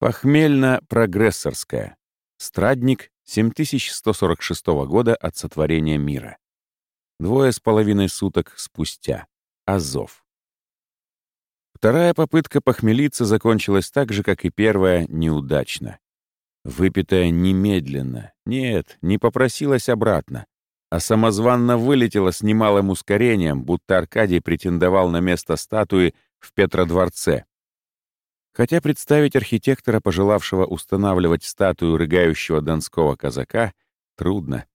Похмельно-прогрессорская. Страдник 7146 года от сотворения мира. Двое с половиной суток спустя. Азов. Вторая попытка похмелиться закончилась так же, как и первая, неудачно. Выпитая немедленно, нет, не попросилась обратно, а самозванно вылетела с немалым ускорением, будто Аркадий претендовал на место статуи в Петродворце. Хотя представить архитектора, пожелавшего устанавливать статую рыгающего донского казака, трудно.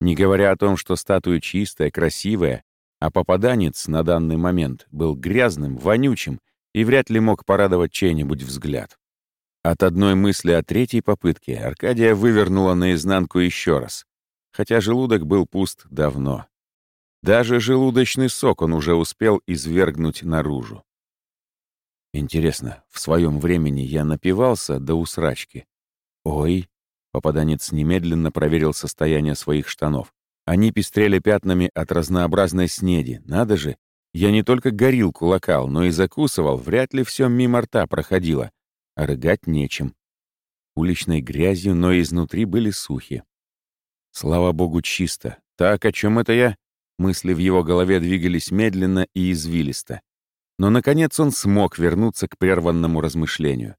Не говоря о том, что статуя чистая, красивая, а попаданец на данный момент был грязным, вонючим и вряд ли мог порадовать чей-нибудь взгляд. От одной мысли о третьей попытке Аркадия вывернула наизнанку еще раз, хотя желудок был пуст давно. Даже желудочный сок он уже успел извергнуть наружу. Интересно, в своем времени я напивался до усрачки. Ой, попаданец немедленно проверил состояние своих штанов. Они пестрели пятнами от разнообразной снеди. Надо же, я не только горилку локал, но и закусывал, вряд ли все мимо рта проходило а рыгать нечем. Уличной грязью, но изнутри были сухи. Слава богу, чисто. Так, о чем это я? Мысли в его голове двигались медленно и извилисто. Но, наконец, он смог вернуться к прерванному размышлению.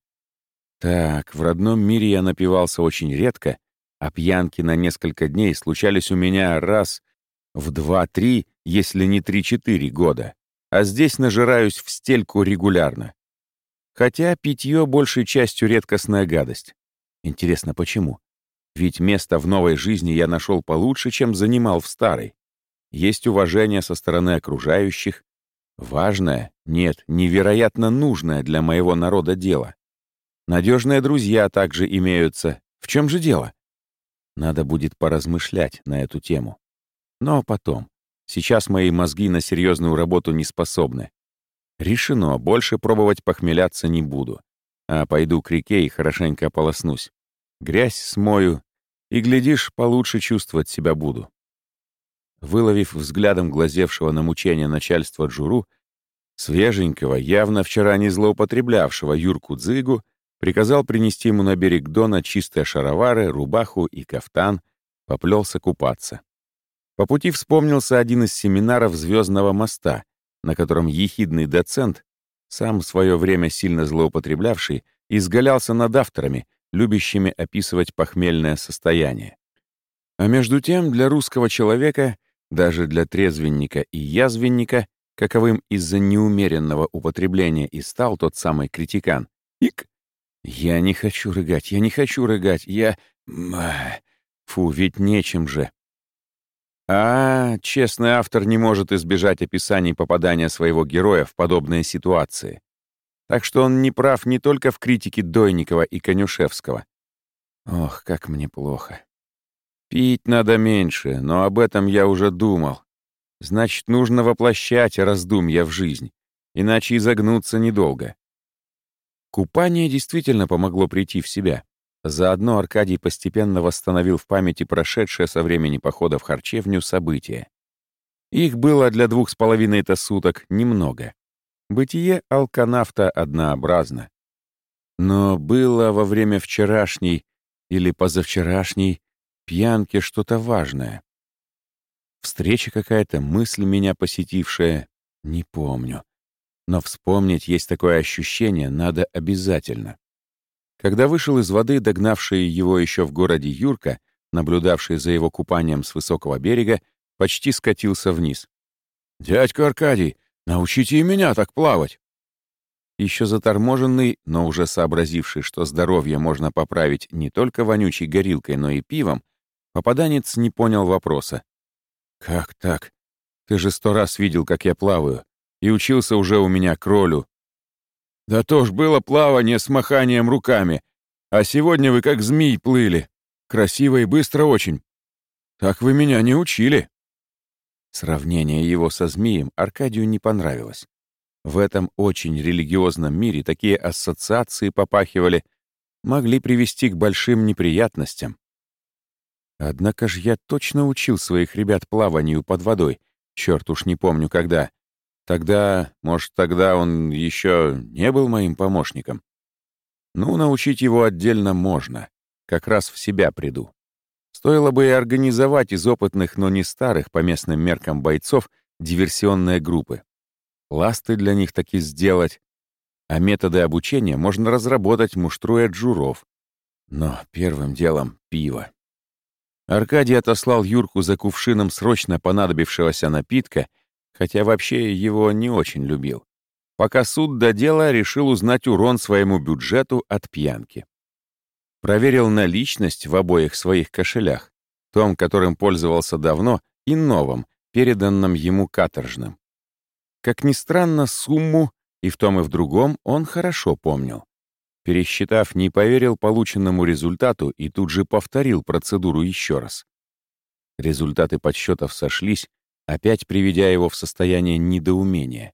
Так, в родном мире я напивался очень редко, а пьянки на несколько дней случались у меня раз в два-три, если не три-четыре года. А здесь нажираюсь в стельку регулярно. Хотя питье большей частью редкостная гадость. Интересно, почему? Ведь место в новой жизни я нашел получше, чем занимал в старой. Есть уважение со стороны окружающих. Важное, нет, невероятно нужное для моего народа дело. Надежные друзья также имеются. В чем же дело? Надо будет поразмышлять на эту тему. Но потом. Сейчас мои мозги на серьезную работу не способны. Решено, больше пробовать похмеляться не буду. А пойду к реке и хорошенько ополоснусь. Грязь смою, и, глядишь, получше чувствовать себя буду. Выловив взглядом глазевшего на мучение начальства Джуру, свеженького, явно вчера не злоупотреблявшего Юрку Дзыгу, приказал принести ему на берег Дона чистые шаровары, рубаху и кафтан, поплелся купаться. По пути вспомнился один из семинаров Звездного моста — на котором ехидный доцент, сам в свое время сильно злоупотреблявший, изгалялся над авторами, любящими описывать похмельное состояние. А между тем для русского человека, даже для трезвенника и язвенника, каковым из-за неумеренного употребления и стал тот самый критикан, ик, я не хочу рыгать, я не хочу рыгать, я... Фу, ведь нечем же. А, честный автор не может избежать описаний попадания своего героя в подобные ситуации. Так что он не прав не только в критике Дойникова и Конюшевского. Ох, как мне плохо. Пить надо меньше, но об этом я уже думал. Значит, нужно воплощать раздумья в жизнь, иначе изогнуться недолго. Купание действительно помогло прийти в себя. Заодно Аркадий постепенно восстановил в памяти прошедшее со времени похода в харчевню события. Их было для двух с половиной-то суток немного. Бытие алканавта однообразно. Но было во время вчерашней или позавчерашней пьянки что-то важное. Встреча какая-то, мысль меня посетившая, не помню. Но вспомнить есть такое ощущение надо обязательно. Когда вышел из воды, догнавший его еще в городе Юрка, наблюдавший за его купанием с высокого берега, почти скатился вниз. «Дядька Аркадий, научите и меня так плавать!» Еще заторможенный, но уже сообразивший, что здоровье можно поправить не только вонючей горилкой, но и пивом, попаданец не понял вопроса. «Как так? Ты же сто раз видел, как я плаваю, и учился уже у меня кролю, да то ж было плавание с маханием руками. А сегодня вы как змей плыли. Красиво и быстро очень. Так вы меня не учили». Сравнение его со змеем Аркадию не понравилось. В этом очень религиозном мире такие ассоциации попахивали, могли привести к большим неприятностям. Однако ж я точно учил своих ребят плаванию под водой, черт уж не помню когда, Тогда, может, тогда он еще не был моим помощником. Ну, научить его отдельно можно. Как раз в себя приду. Стоило бы и организовать из опытных, но не старых по местным меркам бойцов диверсионные группы. Ласты для них таки сделать. А методы обучения можно разработать, муштруя джуров. Но первым делом — пиво. Аркадий отослал Юрку за кувшином срочно понадобившегося напитка, хотя вообще его не очень любил. Пока суд до дела, решил узнать урон своему бюджету от пьянки. Проверил наличность в обоих своих кошелях, том, которым пользовался давно, и новом, переданном ему каторжным. Как ни странно, сумму и в том и в другом он хорошо помнил. Пересчитав, не поверил полученному результату и тут же повторил процедуру еще раз. Результаты подсчетов сошлись, опять приведя его в состояние недоумения.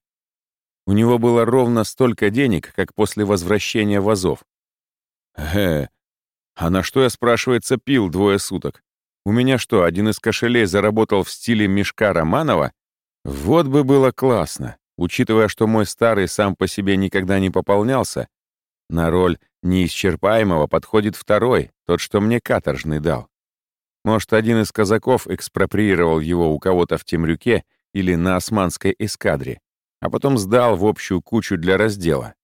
У него было ровно столько денег, как после возвращения в Азов. Э, а на что я, спрашивается, пил двое суток? У меня что, один из кошелей заработал в стиле мешка Романова? Вот бы было классно, учитывая, что мой старый сам по себе никогда не пополнялся, на роль неисчерпаемого подходит второй, тот, что мне каторжный дал. Может, один из казаков экспроприировал его у кого-то в Темрюке или на османской эскадре, а потом сдал в общую кучу для раздела.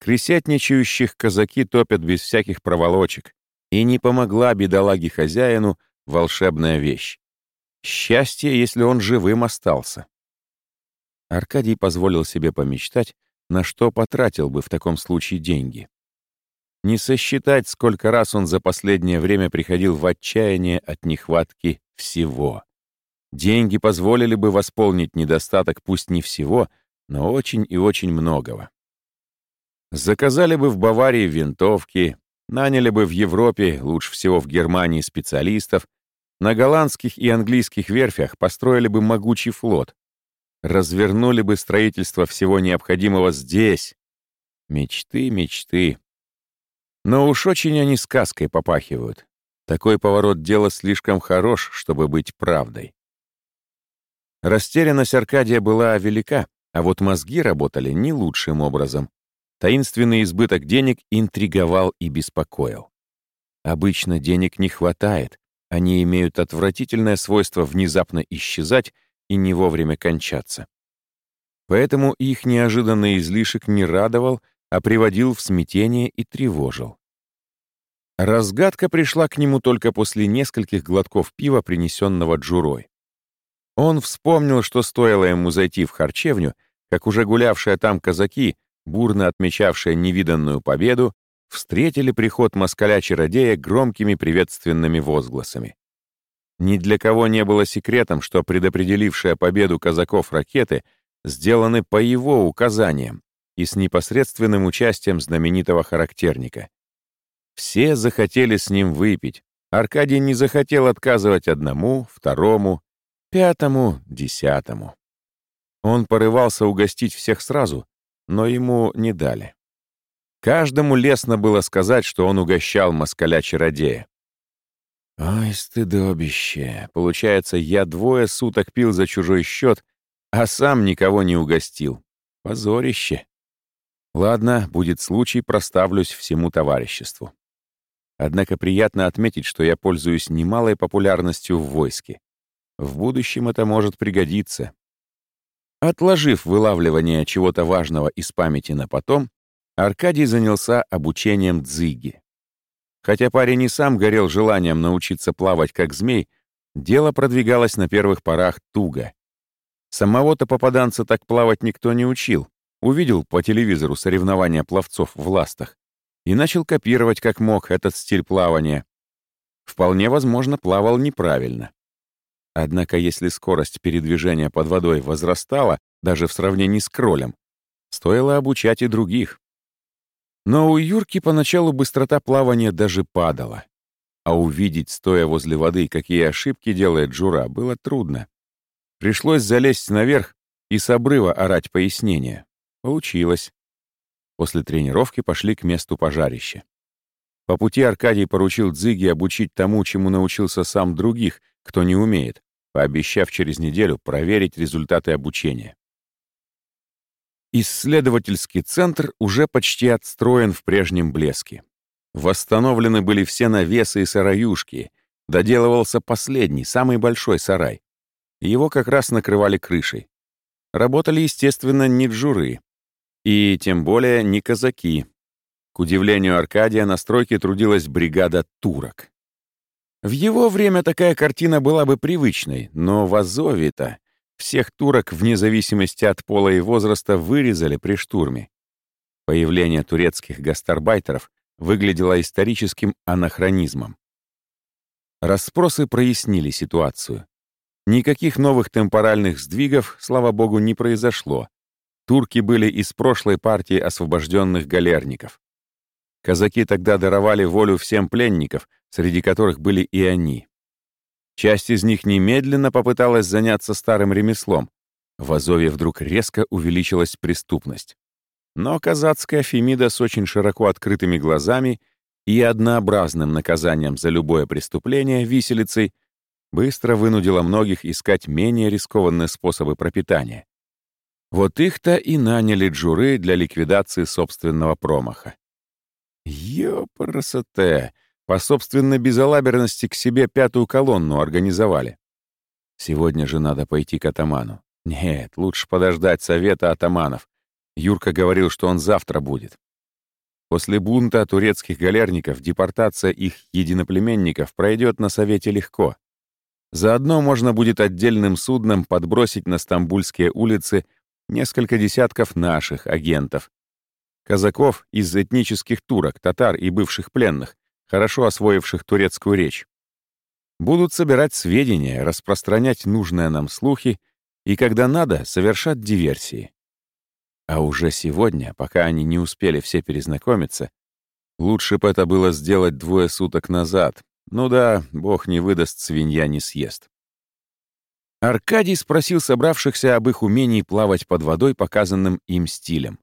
Кресятничающих казаки топят без всяких проволочек, и не помогла бедолаге-хозяину волшебная вещь. Счастье, если он живым остался. Аркадий позволил себе помечтать, на что потратил бы в таком случае деньги. Не сосчитать, сколько раз он за последнее время приходил в отчаяние от нехватки всего. Деньги позволили бы восполнить недостаток пусть не всего, но очень и очень многого. Заказали бы в Баварии винтовки, наняли бы в Европе, лучше всего в Германии, специалистов, на голландских и английских верфях построили бы могучий флот, развернули бы строительство всего необходимого здесь. Мечты, мечты. Но уж очень они сказкой попахивают. Такой поворот дела слишком хорош, чтобы быть правдой. Растерянность Аркадия была велика, а вот мозги работали не лучшим образом. Таинственный избыток денег интриговал и беспокоил. Обычно денег не хватает, они имеют отвратительное свойство внезапно исчезать и не вовремя кончаться. Поэтому их неожиданный излишек не радовал, а приводил в смятение и тревожил. Разгадка пришла к нему только после нескольких глотков пива, принесенного Джурой. Он вспомнил, что стоило ему зайти в харчевню, как уже гулявшие там казаки, бурно отмечавшие невиданную победу, встретили приход москаля-чародея громкими приветственными возгласами. Ни для кого не было секретом, что предопределившая победу казаков ракеты сделаны по его указаниям и с непосредственным участием знаменитого характерника. Все захотели с ним выпить. Аркадий не захотел отказывать одному, второму, пятому, десятому. Он порывался угостить всех сразу, но ему не дали. Каждому лестно было сказать, что он угощал москаля-чародея. Ой, стыдобище. Получается, я двое суток пил за чужой счет, а сам никого не угостил. Позорище. Ладно, будет случай, проставлюсь всему товариществу. Однако приятно отметить, что я пользуюсь немалой популярностью в войске. В будущем это может пригодиться. Отложив вылавливание чего-то важного из памяти на потом, Аркадий занялся обучением дзыги. Хотя парень и сам горел желанием научиться плавать как змей, дело продвигалось на первых порах туго. Самого-то попаданца так плавать никто не учил. Увидел по телевизору соревнования пловцов в ластах и начал копировать как мог этот стиль плавания. Вполне возможно, плавал неправильно. Однако если скорость передвижения под водой возрастала даже в сравнении с кролем, стоило обучать и других. Но у Юрки поначалу быстрота плавания даже падала. А увидеть, стоя возле воды, какие ошибки делает Джура, было трудно. Пришлось залезть наверх и с обрыва орать пояснения. Получилось. После тренировки пошли к месту пожарища. По пути Аркадий поручил Дзиге обучить тому, чему научился сам других, кто не умеет, пообещав через неделю проверить результаты обучения. Исследовательский центр уже почти отстроен в прежнем блеске. Восстановлены были все навесы и сараюшки. Доделывался последний, самый большой сарай. Его как раз накрывали крышей. Работали, естественно, не джуры. И тем более не казаки. К удивлению Аркадия, на стройке трудилась бригада турок. В его время такая картина была бы привычной, но в Азове-то всех турок вне зависимости от пола и возраста вырезали при штурме. Появление турецких гастарбайтеров выглядело историческим анахронизмом. Расспросы прояснили ситуацию. Никаких новых темпоральных сдвигов, слава богу, не произошло. Турки были из прошлой партии освобожденных галерников. Казаки тогда даровали волю всем пленников, среди которых были и они. Часть из них немедленно попыталась заняться старым ремеслом. В Азове вдруг резко увеличилась преступность. Но казацкая Фемида с очень широко открытыми глазами и однообразным наказанием за любое преступление виселицей быстро вынудила многих искать менее рискованные способы пропитания. Вот их-то и наняли джуры для ликвидации собственного промаха. Ёпрасоте! По собственной безалаберности к себе пятую колонну организовали. Сегодня же надо пойти к атаману. Нет, лучше подождать совета атаманов. Юрка говорил, что он завтра будет. После бунта турецких галерников депортация их единоплеменников пройдет на совете легко. Заодно можно будет отдельным судном подбросить на стамбульские улицы несколько десятков наших агентов. Казаков из этнических турок, татар и бывших пленных, хорошо освоивших турецкую речь. Будут собирать сведения, распространять нужные нам слухи и, когда надо, совершать диверсии. А уже сегодня, пока они не успели все перезнакомиться, лучше бы это было сделать двое суток назад. Ну да, бог не выдаст, свинья не съест. Аркадий спросил собравшихся об их умении плавать под водой показанным им стилем.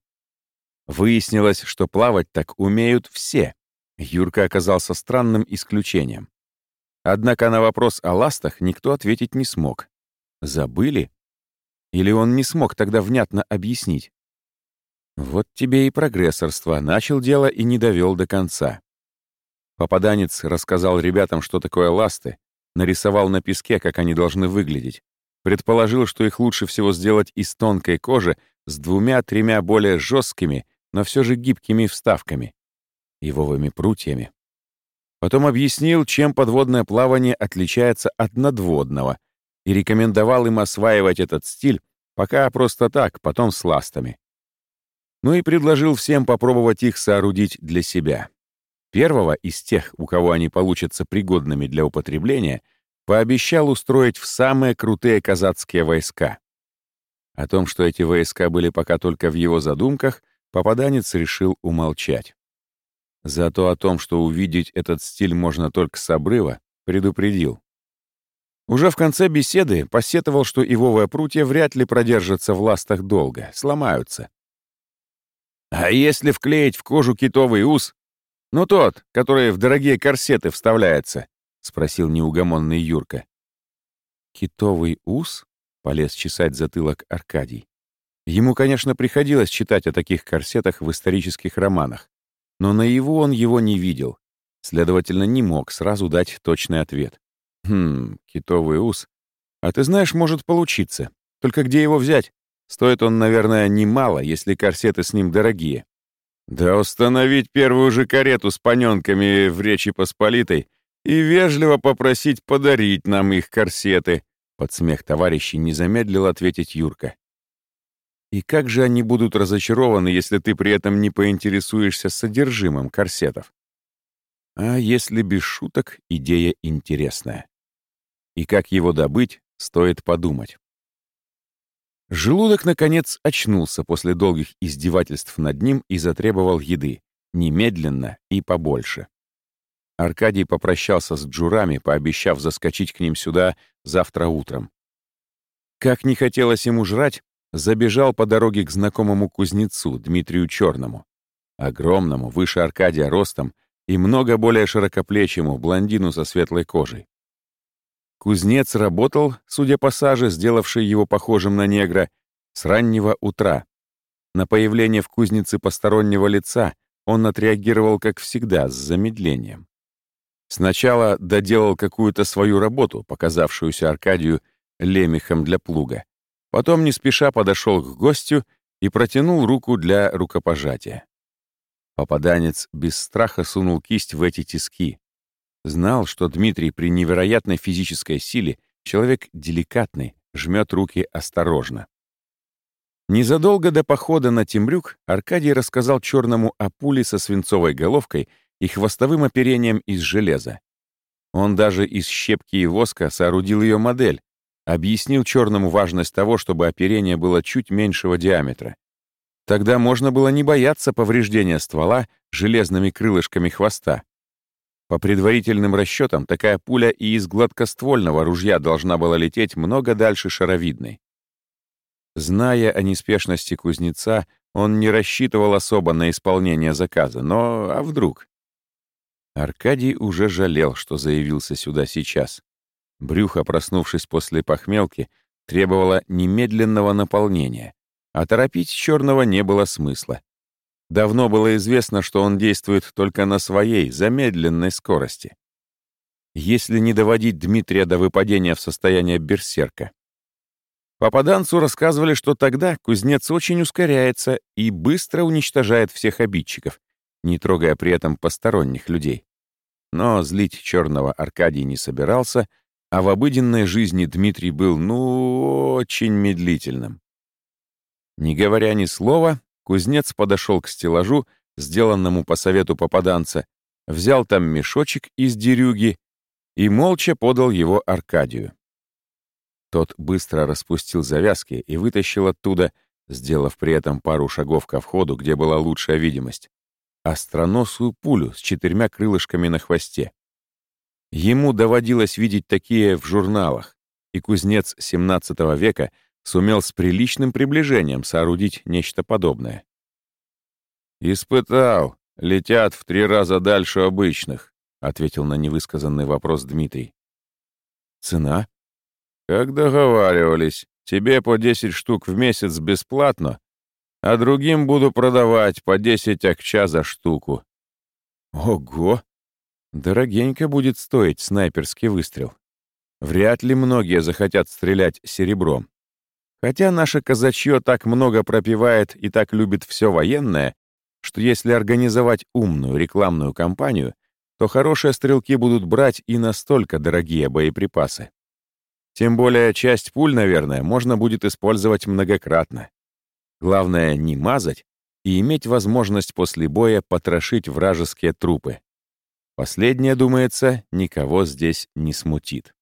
Выяснилось, что плавать так умеют все, Юрка оказался странным исключением. Однако на вопрос о ластах никто ответить не смог. Забыли? Или он не смог тогда внятно объяснить? Вот тебе и прогрессорство. Начал дело и не довел до конца. Попаданец рассказал ребятам, что такое ласты, нарисовал на песке, как они должны выглядеть. Предположил, что их лучше всего сделать из тонкой кожи с двумя-тремя более жесткими, но все же гибкими вставками ивовыми прутьями. Потом объяснил, чем подводное плавание отличается от надводного, и рекомендовал им осваивать этот стиль пока просто так, потом с ластами. Ну и предложил всем попробовать их соорудить для себя. Первого из тех, у кого они получатся пригодными для употребления, пообещал устроить в самые крутые казацкие войска. О том, что эти войска были пока только в его задумках, попаданец решил умолчать. Зато о том, что увидеть этот стиль можно только с обрыва, предупредил. Уже в конце беседы посетовал, что ивовые прутья вряд ли продержатся в ластах долго, сломаются. А если вклеить в кожу китовый ус? Ну тот, который в дорогие корсеты вставляется, — спросил неугомонный Юрка. «Китовый ус?» — полез чесать затылок Аркадий. Ему, конечно, приходилось читать о таких корсетах в исторических романах но наяву он его не видел, следовательно, не мог сразу дать точный ответ. «Хм, китовый ус. А ты знаешь, может получиться. Только где его взять? Стоит он, наверное, немало, если корсеты с ним дорогие». «Да установить первую же карету с паненками в Речи Посполитой и вежливо попросить подарить нам их корсеты», под смех товарищей не замедлил ответить Юрка. И как же они будут разочарованы, если ты при этом не поинтересуешься содержимым корсетов? А если без шуток, идея интересная. И как его добыть, стоит подумать. Желудок, наконец, очнулся после долгих издевательств над ним и затребовал еды. Немедленно и побольше. Аркадий попрощался с джурами, пообещав заскочить к ним сюда завтра утром. Как не хотелось ему жрать, забежал по дороге к знакомому кузнецу Дмитрию Черному, огромному, выше Аркадия ростом и много более широкоплечему блондину со светлой кожей. Кузнец работал, судя по саже, сделавший его похожим на негра, с раннего утра. На появление в кузнице постороннего лица он отреагировал, как всегда, с замедлением. Сначала доделал какую-то свою работу, показавшуюся Аркадию лемехом для плуга. Потом не спеша подошел к гостю и протянул руку для рукопожатия. Попаданец без страха сунул кисть в эти тиски. Знал, что Дмитрий при невероятной физической силе человек деликатный, жмет руки осторожно. Незадолго до похода на Темрюк Аркадий рассказал черному о пуле со свинцовой головкой и хвостовым оперением из железа. Он даже из щепки и воска соорудил ее модель, объяснил черному важность того, чтобы оперение было чуть меньшего диаметра. Тогда можно было не бояться повреждения ствола железными крылышками хвоста. По предварительным расчетам, такая пуля и из гладкоствольного ружья должна была лететь много дальше шаровидной. Зная о неспешности кузнеца, он не рассчитывал особо на исполнение заказа, но а вдруг? Аркадий уже жалел, что заявился сюда сейчас. Брюхо, проснувшись после похмелки, требовало немедленного наполнения, а торопить черного не было смысла. Давно было известно, что он действует только на своей, замедленной скорости. Если не доводить Дмитрия до выпадения в состояние берсерка. Попаданцу рассказывали, что тогда кузнец очень ускоряется и быстро уничтожает всех обидчиков, не трогая при этом посторонних людей. Но злить черного Аркадий не собирался, а в обыденной жизни Дмитрий был, ну, очень медлительным. Не говоря ни слова, кузнец подошел к стеллажу, сделанному по совету попаданца, взял там мешочек из дерюги и молча подал его Аркадию. Тот быстро распустил завязки и вытащил оттуда, сделав при этом пару шагов ко входу, где была лучшая видимость, остроносую пулю с четырьмя крылышками на хвосте. Ему доводилось видеть такие в журналах, и кузнец XVII века сумел с приличным приближением соорудить нечто подобное. «Испытал. Летят в три раза дальше обычных», — ответил на невысказанный вопрос Дмитрий. «Цена?» «Как договаривались. Тебе по 10 штук в месяц бесплатно, а другим буду продавать по 10 акча за штуку». «Ого! Дорогенько будет стоить снайперский выстрел. Вряд ли многие захотят стрелять серебром. Хотя наше казачье так много пропивает и так любит все военное, что если организовать умную рекламную кампанию, то хорошие стрелки будут брать и настолько дорогие боеприпасы. Тем более часть пуль, наверное, можно будет использовать многократно. Главное не мазать и иметь возможность после боя потрошить вражеские трупы. Последнее, думается, никого здесь не смутит.